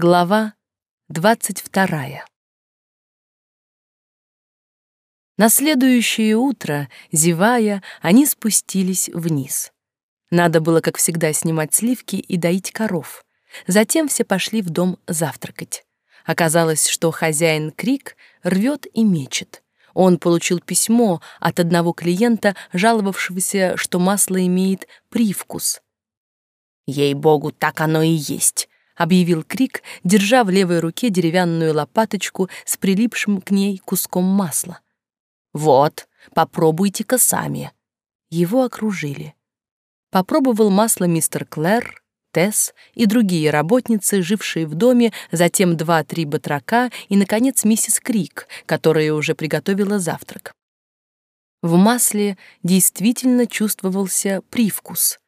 Глава двадцать вторая. На следующее утро, зевая, они спустились вниз. Надо было, как всегда, снимать сливки и доить коров. Затем все пошли в дом завтракать. Оказалось, что хозяин Крик рвет и мечет. Он получил письмо от одного клиента, жаловавшегося, что масло имеет привкус. «Ей-богу, так оно и есть», объявил Крик, держа в левой руке деревянную лопаточку с прилипшим к ней куском масла. «Вот, попробуйте-ка сами». Его окружили. Попробовал масло мистер Клэр, Тесс и другие работницы, жившие в доме, затем два-три батрака и, наконец, миссис Крик, которая уже приготовила завтрак. В масле действительно чувствовался привкус —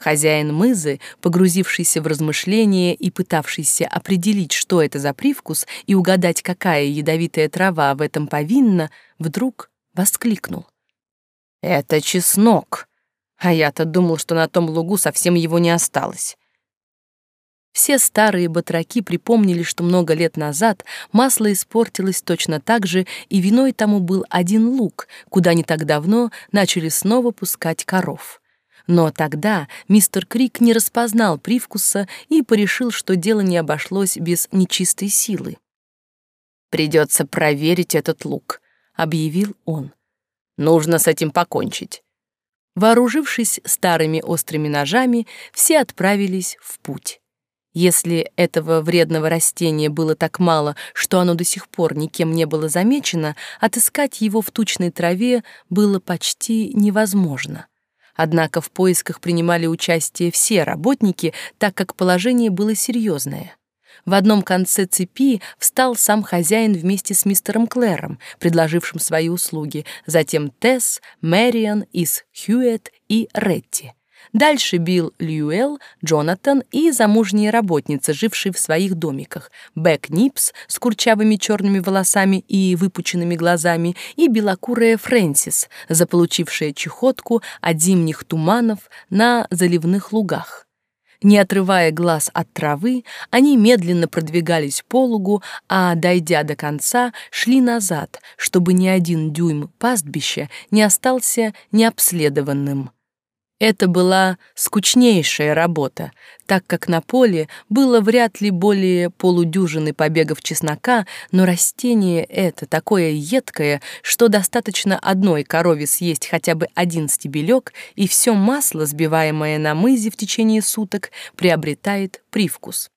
Хозяин мызы, погрузившийся в размышления и пытавшийся определить, что это за привкус, и угадать, какая ядовитая трава в этом повинна, вдруг воскликнул. «Это чеснок!» А я-то думал, что на том лугу совсем его не осталось. Все старые батраки припомнили, что много лет назад масло испортилось точно так же, и виной тому был один луг, куда не так давно начали снова пускать коров. Но тогда мистер Крик не распознал привкуса и порешил, что дело не обошлось без нечистой силы. «Придется проверить этот лук», — объявил он. «Нужно с этим покончить». Вооружившись старыми острыми ножами, все отправились в путь. Если этого вредного растения было так мало, что оно до сих пор никем не было замечено, отыскать его в тучной траве было почти невозможно. Однако в поисках принимали участие все работники, так как положение было серьезное. В одном конце цепи встал сам хозяин вместе с мистером Клэром, предложившим свои услуги, затем Тесс, Мэриан, Ис Хьюэт и Ретти. Дальше Билл Льюэлл, Джонатан и замужняя работница, жившие в своих домиках, Бек Нипс с курчавыми черными волосами и выпученными глазами, и белокурая Фрэнсис, заполучившая чехотку от зимних туманов на заливных лугах. Не отрывая глаз от травы, они медленно продвигались по лугу, а, дойдя до конца, шли назад, чтобы ни один дюйм пастбища не остался необследованным. Это была скучнейшая работа, так как на поле было вряд ли более полудюжины побегов чеснока, но растение это такое едкое, что достаточно одной корове съесть хотя бы один стебелек, и все масло, сбиваемое на мызе в течение суток, приобретает привкус.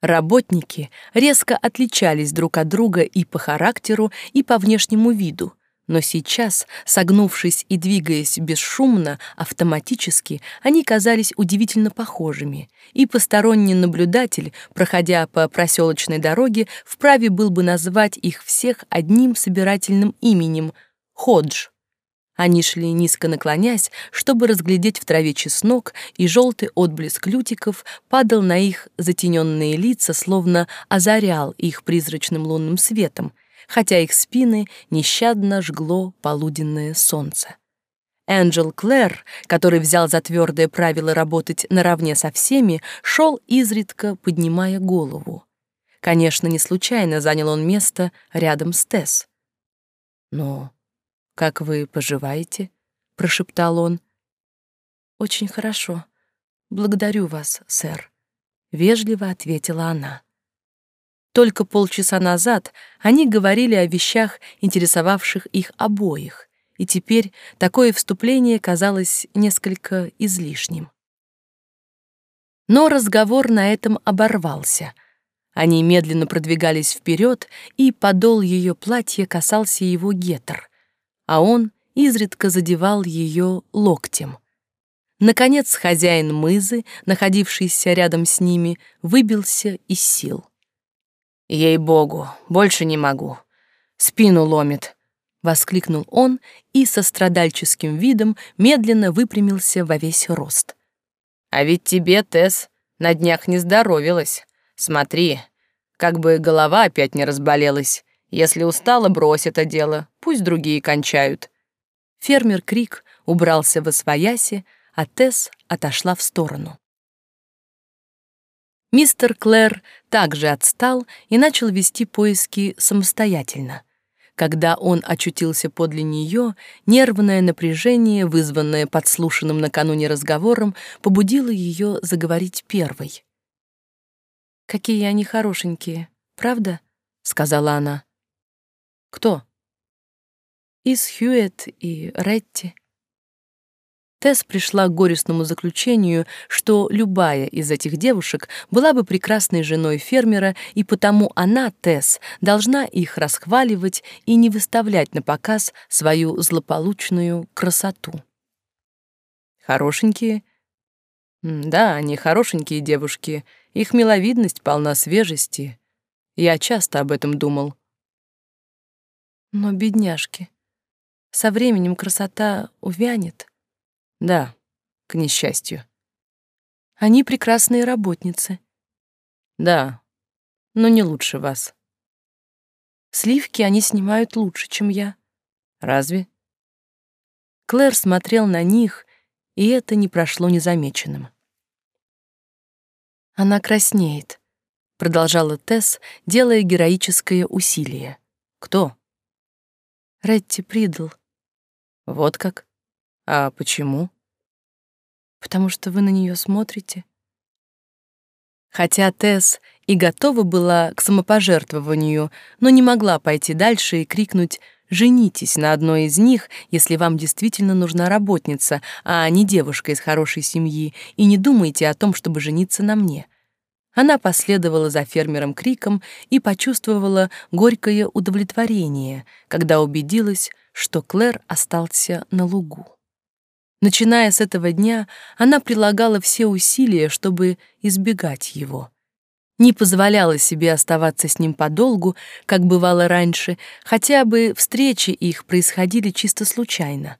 Работники резко отличались друг от друга и по характеру, и по внешнему виду, но сейчас, согнувшись и двигаясь бесшумно, автоматически, они казались удивительно похожими, и посторонний наблюдатель, проходя по проселочной дороге, вправе был бы назвать их всех одним собирательным именем — Ходж. Они шли низко наклонясь, чтобы разглядеть в траве чеснок, и желтый отблеск лютиков падал на их затененные лица, словно озарял их призрачным лунным светом, хотя их спины нещадно жгло полуденное солнце. Энджел Клэр, который взял за твердое правило работать наравне со всеми, шел изредка, поднимая голову. Конечно, не случайно занял он место рядом с Тесс. «Но как вы поживаете?» — прошептал он. «Очень хорошо. Благодарю вас, сэр», — вежливо ответила она. Только полчаса назад они говорили о вещах, интересовавших их обоих, и теперь такое вступление казалось несколько излишним. Но разговор на этом оборвался. Они медленно продвигались вперед, и подол ее платья касался его гетер, а он изредка задевал ее локтем. Наконец хозяин мызы, находившийся рядом с ними, выбился из сил. Ей-богу, больше не могу. Спину ломит, воскликнул он и со страдальческим видом медленно выпрямился во весь рост. А ведь тебе, Тесс, на днях не здоровилась. Смотри, как бы голова опять не разболелась. Если устала, брось это дело, пусть другие кончают. Фермер Крик убрался во свояси, а Тесс отошла в сторону. Мистер Клэр также отстал и начал вести поиски самостоятельно. Когда он очутился подле нее, нервное напряжение, вызванное подслушанным накануне разговором, побудило ее заговорить первой. «Какие они хорошенькие, правда?» — сказала она. «Кто?» «Из Хьюэт и Ретти». Тесс пришла к горестному заключению, что любая из этих девушек была бы прекрасной женой фермера, и потому она, Тесс, должна их расхваливать и не выставлять на показ свою злополучную красоту. Хорошенькие? Да, они хорошенькие девушки. Их миловидность полна свежести. Я часто об этом думал. Но бедняжки. Со временем красота увянет. Да, к несчастью. Они прекрасные работницы. Да, но не лучше вас. Сливки они снимают лучше, чем я. Разве? Клэр смотрел на них, и это не прошло незамеченным. Она краснеет, продолжала Тесс, делая героическое усилие. Кто? Ретти Придл. Вот как? А почему? Потому что вы на нее смотрите. Хотя Тесс и готова была к самопожертвованию, но не могла пойти дальше и крикнуть «Женитесь на одной из них, если вам действительно нужна работница, а не девушка из хорошей семьи, и не думайте о том, чтобы жениться на мне». Она последовала за фермером криком и почувствовала горькое удовлетворение, когда убедилась, что Клэр остался на лугу. Начиная с этого дня, она прилагала все усилия, чтобы избегать его. Не позволяла себе оставаться с ним подолгу, как бывало раньше, хотя бы встречи их происходили чисто случайно.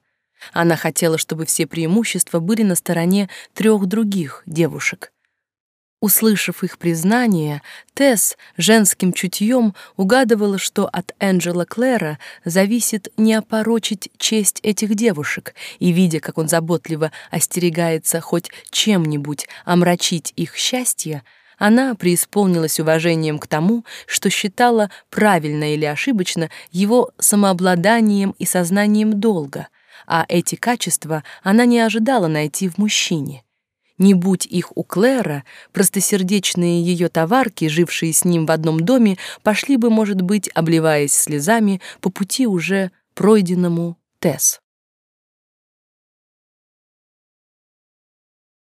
Она хотела, чтобы все преимущества были на стороне трех других девушек. Услышав их признание, Тесс женским чутьем угадывала, что от Энджела Клэра зависит не опорочить честь этих девушек, и, видя, как он заботливо остерегается хоть чем-нибудь омрачить их счастье, она преисполнилась уважением к тому, что считала правильно или ошибочно его самообладанием и сознанием долга, а эти качества она не ожидала найти в мужчине — не будь их у Клэра, простосердечные ее товарки, жившие с ним в одном доме, пошли бы, может быть, обливаясь слезами по пути уже пройденному Тесс.